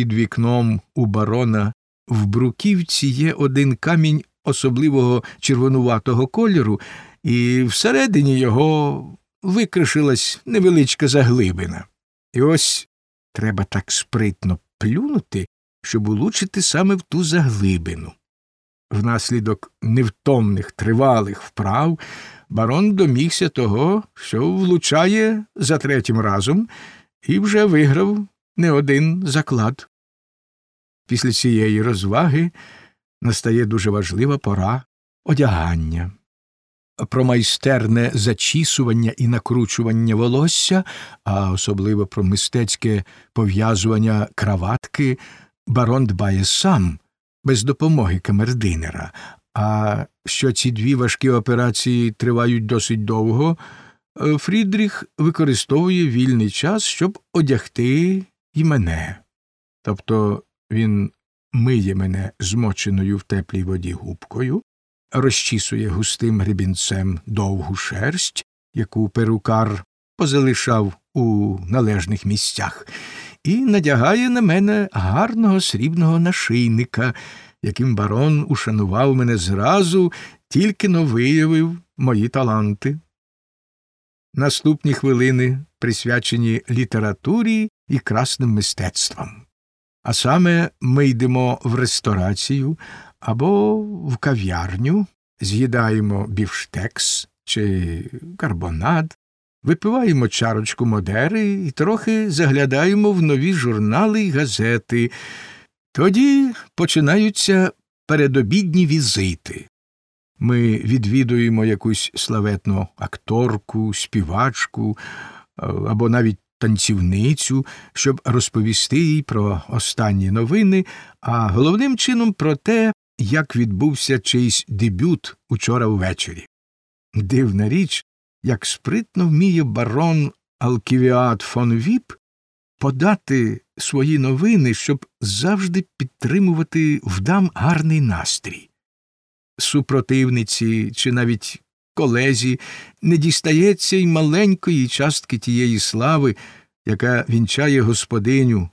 під вікном у барона в бруківці є один камінь особливого червонуватого кольору, і всередині його викришилась невеличка заглибина. І ось треба так спритно плюнути, щоб улучити саме в ту заглибину. Внаслідок невтомних тривалих вправ барон домігся того, що влучає за третім разом, і вже виграв не один заклад. Після цієї розваги настає дуже важлива пора одягання. Про майстерне зачісування і накручування волосся, а особливо про мистецьке пов'язування краватки, барон дбає сам, без допомоги камердинера. А що ці дві важкі операції тривають досить довго, е, Фрідріх використовує вільний час, щоб одягти і мене. Тобто він миє мене змоченою в теплій воді губкою, розчісує густим гребінцем довгу шерсть, яку перукар позалишав у належних місцях, і надягає на мене гарного срібного нашийника, яким барон ушанував мене зразу, тільки но виявив мої таланти. Наступні хвилини присвячені літературі і красним мистецтвам. А саме ми йдемо в ресторацію або в кав'ярню, з'їдаємо бівштекс чи карбонад, випиваємо чарочку модери і трохи заглядаємо в нові журнали й газети. Тоді починаються передобідні візити. Ми відвідуємо якусь славетну акторку, співачку або навіть танцівницю, щоб розповісти їй про останні новини, а головним чином про те, як відбувся чийсь дебют учора ввечері. Дивна річ, як спритно вміє барон Алківіат фон Віп подати свої новини, щоб завжди підтримувати вдам гарний настрій. Супротивниці чи навіть колезі не дістається й маленької частки тієї слави, яка вінчає господиню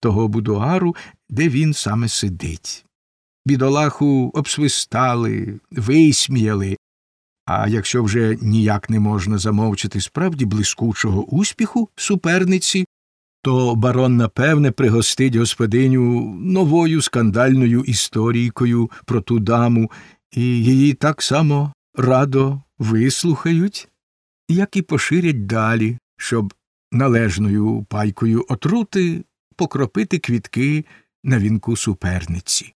того будуару, де він саме сидить. Бідолаху обсвистали, висміяли, а якщо вже ніяк не можна замовчити справді блискучого успіху суперниці, то барон напевне пригостить господиню новою скандальною історійкою про ту даму, і її так само радо вислухають, як і поширять далі, щоб належною пайкою отрути покропити квітки на вінку суперниці.